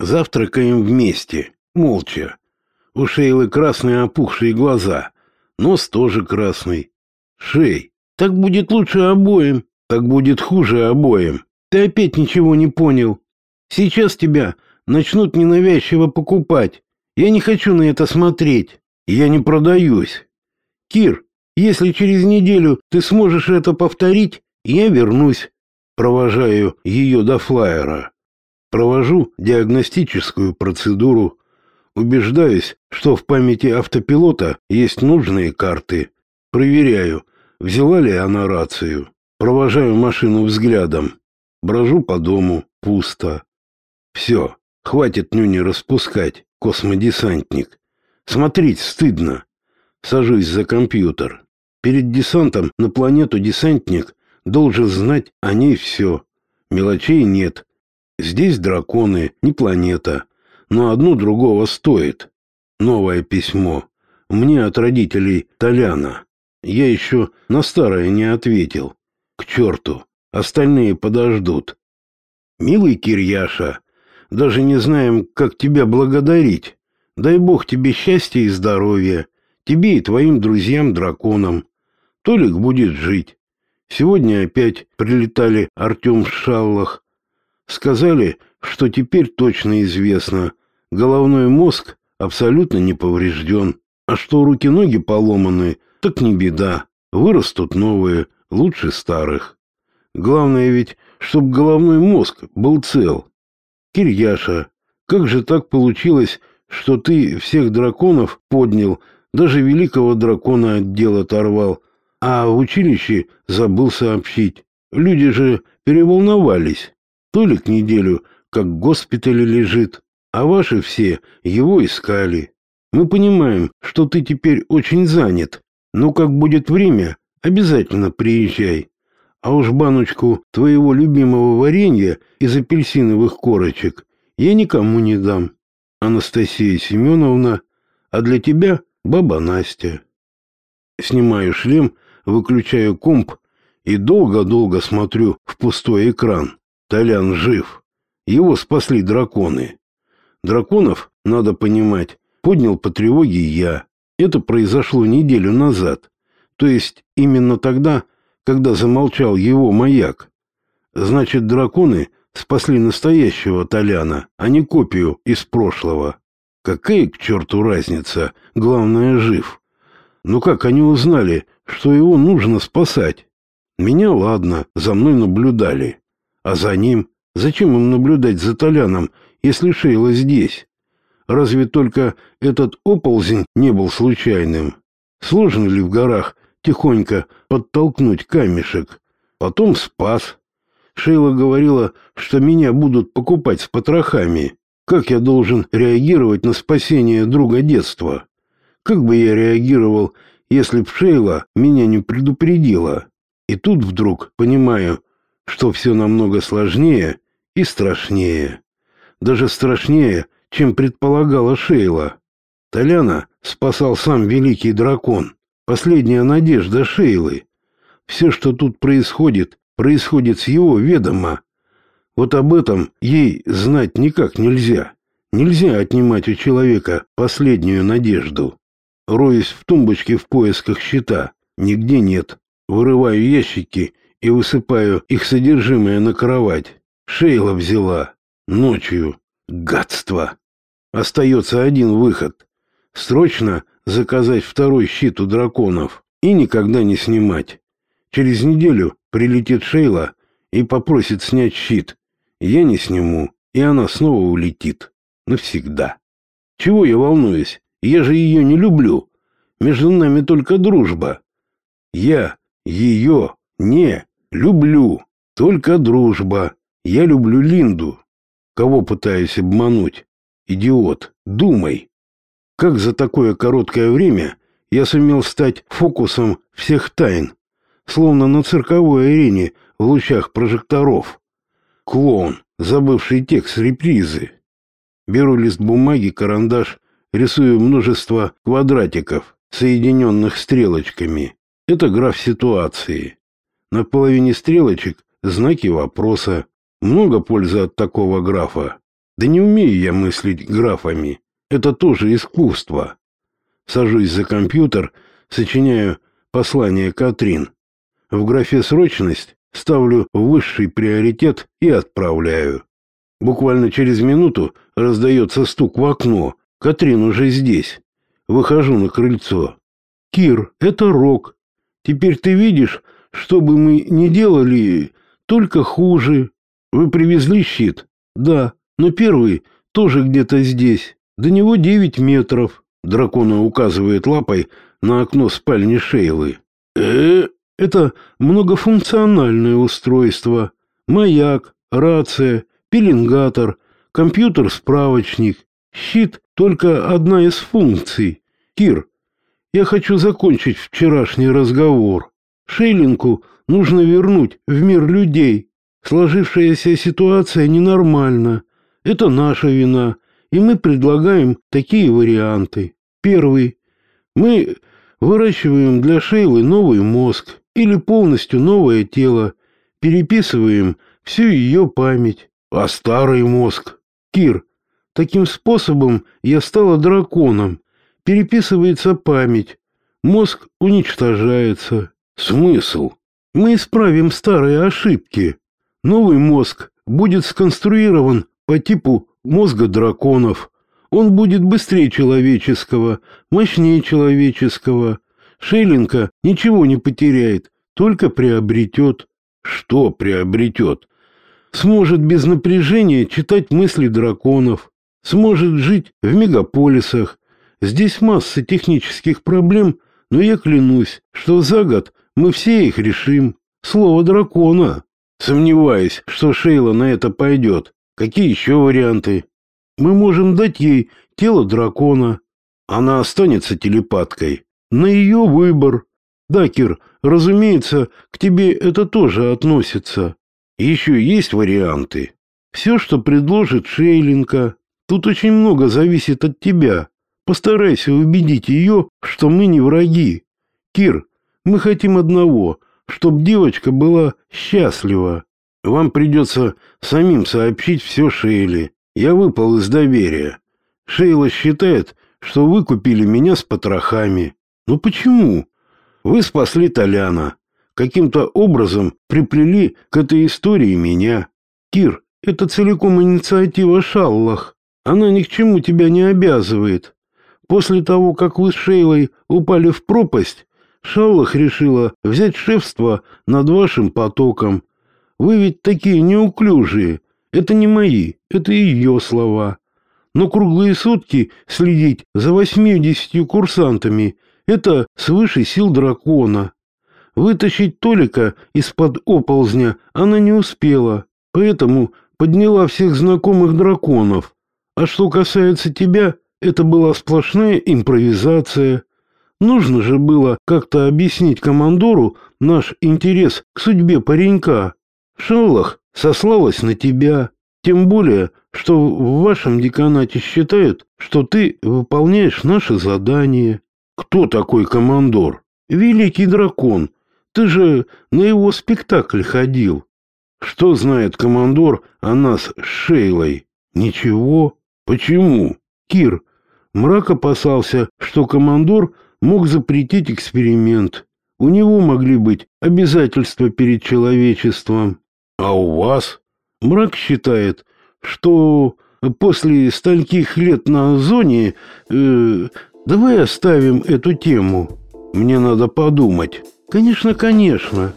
Завтракаем вместе, молча. У Шейлы красные опухшие глаза, нос тоже красный. Шей, так будет лучше обоим, так будет хуже обоим. Ты опять ничего не понял. Сейчас тебя начнут ненавязчиво покупать. Я не хочу на это смотреть. Я не продаюсь. Кир, если через неделю ты сможешь это повторить, я вернусь. Провожаю ее до флайера. Провожу диагностическую процедуру. Убеждаюсь, что в памяти автопилота есть нужные карты. Проверяю, взяла ли она рацию. Провожаю машину взглядом. Брожу по дому. Пусто. Все, хватит нюни распускать, космодесантник. Смотреть стыдно. Сажусь за компьютер. Перед десантом на планету десантник должен знать о ней все. Мелочей нет. Здесь драконы, не планета. Но одно другого стоит. Новое письмо. Мне от родителей Толяна. Я еще на старое не ответил. К черту. Остальные подождут. Милый Кирьяша, даже не знаем, как тебя благодарить. Дай бог тебе счастья и здоровья. Тебе и твоим друзьям-драконам. Толик будет жить. Сегодня опять прилетали Артем Шаллах. Сказали, что теперь точно известно. Головной мозг абсолютно не поврежден. А что руки-ноги поломаны, так не беда. Вырастут новые, лучше старых. Главное ведь, чтобы головной мозг был цел. Кирьяша, как же так получилось, что ты всех драконов поднял, даже великого дракона отдел оторвал, а в училище забыл сообщить. Люди же переволновались. Толик неделю как в госпитале лежит, а ваши все его искали. Мы понимаем, что ты теперь очень занят, но как будет время, обязательно приезжай. А уж баночку твоего любимого варенья из апельсиновых корочек я никому не дам. Анастасия Семеновна, а для тебя баба Настя. Снимаю шлем, выключаю комп и долго-долго смотрю в пустой экран. Толян жив. Его спасли драконы. Драконов, надо понимать, поднял по тревоге я. Это произошло неделю назад. То есть именно тогда, когда замолчал его маяк. Значит, драконы спасли настоящего Толяна, а не копию из прошлого. Какая к черту разница, главное, жив. Ну как они узнали, что его нужно спасать? Меня, ладно, за мной наблюдали. А за ним? Зачем им наблюдать за Толяном, если Шейла здесь? Разве только этот оползень не был случайным? Сложно ли в горах тихонько подтолкнуть камешек. Потом спас. Шейла говорила, что меня будут покупать с потрохами. Как я должен реагировать на спасение друга детства? Как бы я реагировал, если б Шейла меня не предупредила? И тут вдруг понимаю, что все намного сложнее и страшнее. Даже страшнее, чем предполагала Шейла. Толяна спасал сам великий дракон. Последняя надежда Шейлы. Все, что тут происходит, происходит с его ведома. Вот об этом ей знать никак нельзя. Нельзя отнимать у человека последнюю надежду. Роюсь в тумбочке в поисках щита. Нигде нет. Вырываю ящики и высыпаю их содержимое на кровать. Шейла взяла. Ночью. Гадство. Остается один выход. Срочно заказать второй щит у драконов и никогда не снимать. Через неделю прилетит Шейла и попросит снять щит. Я не сниму, и она снова улетит. Навсегда. Чего я волнуюсь? Я же ее не люблю. Между нами только дружба. Я ее не люблю. Только дружба. Я люблю Линду. Кого пытаюсь обмануть? Идиот, думай. Как за такое короткое время я сумел стать фокусом всех тайн, словно на цирковой арене в лучах прожекторов. Клоун, забывший текст репризы. Беру лист бумаги, карандаш, рисую множество квадратиков, соединенных стрелочками. Это граф ситуации. На половине стрелочек знаки вопроса. Много пользы от такого графа. Да не умею я мыслить графами. Это тоже искусство. Сажусь за компьютер, сочиняю послание Катрин. В графе «Срочность» ставлю высший приоритет и отправляю. Буквально через минуту раздается стук в окно. Катрин уже здесь. Выхожу на крыльцо. «Кир, это Рок. Теперь ты видишь, что бы мы ни делали, только хуже. Вы привезли щит? Да, но первый тоже где-то здесь. До него девять метров». Дракона указывает лапой на окно спальни Шейлы. э Это многофункциональное устройство. Маяк, рация, пеленгатор, компьютер-справочник. Щит — только одна из функций. Кир, я хочу закончить вчерашний разговор. Шейлинку нужно вернуть в мир людей. Сложившаяся ситуация ненормальна. Это наша вина, и мы предлагаем такие варианты. Первый. Мы выращиваем для Шейлы новый мозг или полностью новое тело, переписываем всю ее память. А старый мозг? Кир, таким способом я стала драконом переписывается память, мозг уничтожается. Смысл? Мы исправим старые ошибки. Новый мозг будет сконструирован по типу мозга драконов. Он будет быстрее человеческого, мощнее человеческого. Шейлинка ничего не потеряет, только приобретет. Что приобретет? Сможет без напряжения читать мысли драконов, сможет жить в мегаполисах, Здесь масса технических проблем, но я клянусь, что за год мы все их решим. Слово дракона. Сомневаюсь, что Шейла на это пойдет. Какие еще варианты? Мы можем дать ей тело дракона. Она останется телепаткой. На ее выбор. Дакер, разумеется, к тебе это тоже относится. Еще есть варианты. Все, что предложит Шейлинка. Тут очень много зависит от тебя. Постарайся убедить ее, что мы не враги. Кир, мы хотим одного, чтобы девочка была счастлива. Вам придется самим сообщить все Шейле. Я выпал из доверия. Шейла считает, что вы купили меня с потрохами. Но почему? Вы спасли Толяна. Каким-то образом приплели к этой истории меня. Кир, это целиком инициатива Шаллах. Она ни к чему тебя не обязывает. После того, как вы с Шейлой упали в пропасть, Шаллах решила взять шефство над вашим потоком. Вы ведь такие неуклюжие. Это не мои, это ее слова. Но круглые сутки следить за восьмидесятью курсантами — это свыше сил дракона. Вытащить Толика из-под оползня она не успела, поэтому подняла всех знакомых драконов. А что касается тебя, это была сплошная импровизация. Нужно же было как-то объяснить командору наш интерес к судьбе паренька. Шаллах сослалась на тебя. Тем более, что в вашем деканате считают, что ты выполняешь наше задание. Кто такой командор? Великий дракон. Ты же на его спектакль ходил. Что знает командор о нас с Шейлой? Ничего. Почему? Кир, Мрак опасался, что командор мог запретить эксперимент. У него могли быть обязательства перед человечеством. А у вас? Мрак считает, что после стольких лет на зоне... Э, давай оставим эту тему. Мне надо подумать. Конечно, конечно.